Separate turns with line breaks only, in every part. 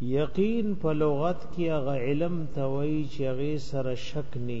یقین په لغت کې هغه علم ته وایي چې هغه سره شک نه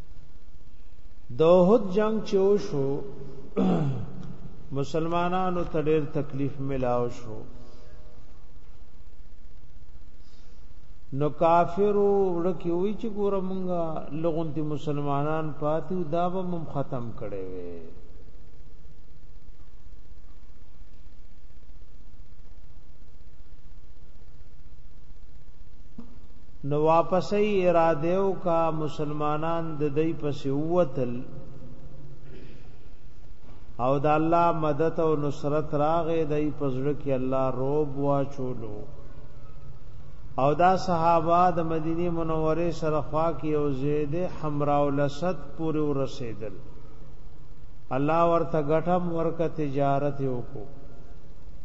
د احد جنگ چې وشو مسلمانانو ته ډېر تکلیف ملاو شو نو کافرو ورکی وی چې ګور مونږه لغونتی مسلمانان پاتې دا به مم ختم کړي وي نو واپسې اراده او کا مسلمانان د دې پسې ووتل او د الله مدد او نصرت راغې د دې پزړه کې الله روب واچولو او دا صحابه د مدینه منوره سره خوا کې او زید حمرا الاسد پورې ورسېدل الله ورته غټم ورکه تجارت وکړو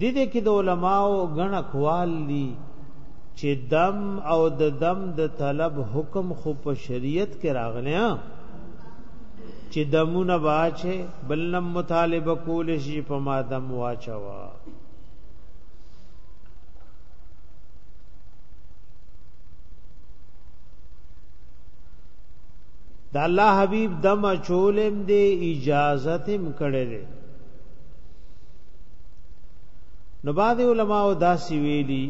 د دې کې د علماو غن اقوال دي چې دم او د دم د طلب حکم خو په شریعت کې راغلی چې دمونه واچه بلنم مطالبه کول شي په ما دم واچوا د الله حبیب دم چولم دی اجازت هم کړی دی نو بعد علماء دا سی ویلی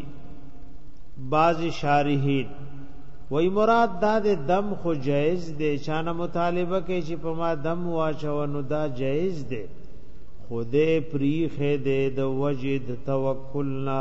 بعض شارحین وای مراد دا د دم خو جایز دی چانه مطالبه کوي چې په ما دم واچو نو دا جایز دی خدای پریخه دی د وجد توکلنا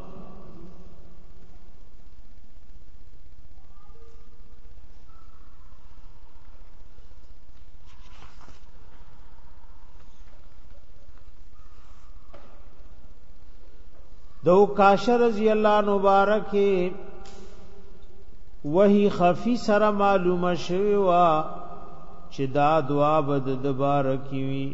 دو کاشر رضی اللہ مبارک وہی خفی سره معلومه شوی وا چې دا دعا بد دبار کیوی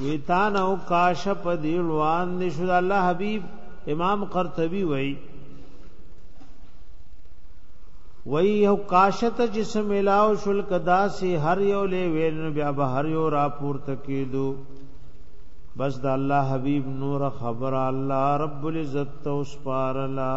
ویتان او کاش په دی روان نشو الله حبیب امام قرطبی وای وای او کاشت جسم ملاو شل کدا سی هر یو له ویل بیا به هر یو را پورته کیدو بس د الله حبیب نور خبر الله رب العزت تو سپارلا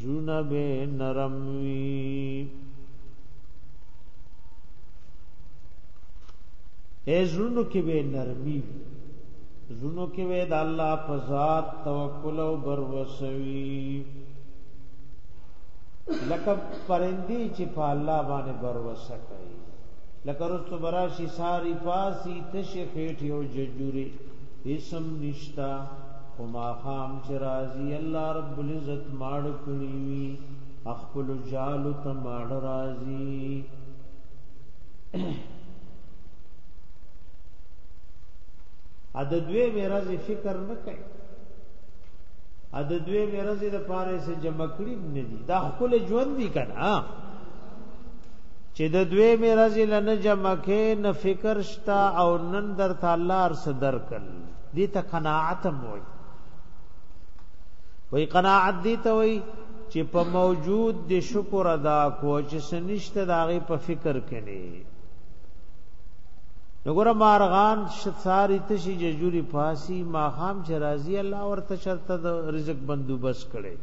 زونه به نرم وي اے زونو کې به نرمي وي زونو کې به د الله په ذات توکل او بروسوي لکه پرندي چې په الله باندې بروسه کوي لکه رسو براشي ساری پاسي تشه خېټي او ججوري اسم نشتا او ماخام چې راځي الله رب العزت ماړ کړی وي خپل جال ته ماړ راځي ا د دوی میراث فکر نه کوي ا د دوی میراث د پاره سه جمع کړی نه دي دا خپل ژوند دي کنه چې د دوی میراث لنه جمع کې نه فکر شتا او نن در تعالی ار صدر کړي دې ته قناعت هم وایي وای قناعت دې ته وایي چې په موجود دې شکر ادا کو چې سنشته داغه په فکر کې نه نګور مارغان شتساری تشی ججوری پاسی ما خام چې راضی الله ورته شرط د رزق بندوبست کړي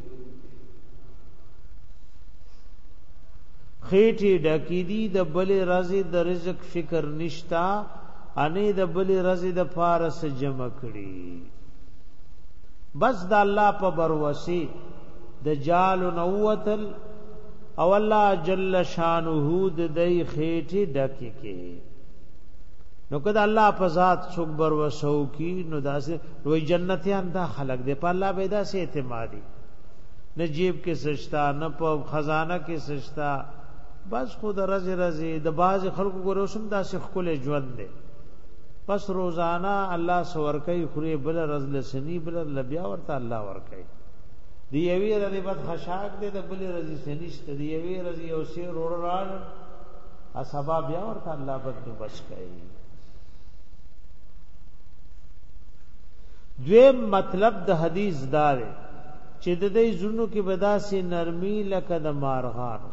خېټي ډکی دي د بل رازي د رزق فکر نشته نشتا انې د بل رزي د پاره سه جمع کړي بس د الله په بروسي د جال نووتل او الله جل شانه د دې خېټه ډکه کې نو کله الله په ذات څوک بر وسو کی نو داسې وای جنتیان دا خلق دی په الله به داسې اعتمادي نه جیب کې سشتا نه په خزانه کې سشتا بس خو د رزي رزي د باز خلکو ګورو سم دا سه خپل ژوند دی پس روزانه الله سور کوي خوري بل رز لسني بل لبیا ورته الله ور کوي دی یوی رزي بد خشاک دی د بل رزي سنيشت دی یوی رزي او سي روړ راړ ا سبا بیا ورته الله بد بچ کوي دوی مطلب د حدیث دار چې د دې زونو کې بداسي نرمي لکه د مارغانو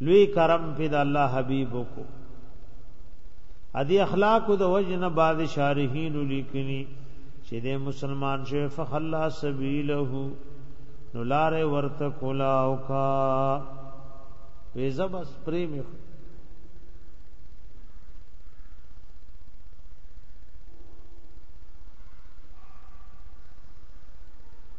لوی کرم په د الله حبیب کو ادي اخلاق د وجن بعد شارحین لیکنی چې د مسلمان شوی فخلا سبیله نو لار ورته کولا او کا وې زبس پریم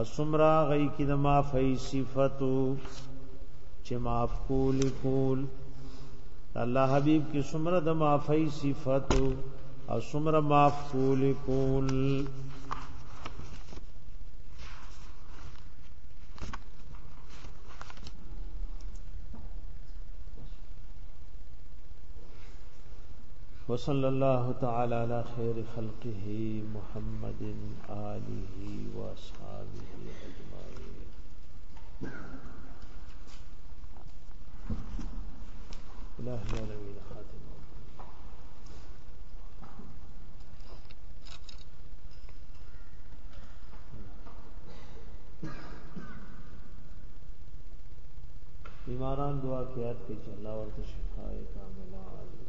اسمرا غی کی د ما فی صفاتو چې معاف کول کول الله حبیب کی سمره د ما فی صفاتو او سمره معاف کول کول وصلى الله تعالى على خير خلقه محمد آل بیماران دعا کې یاد کړي چې الله ورته شفای کامله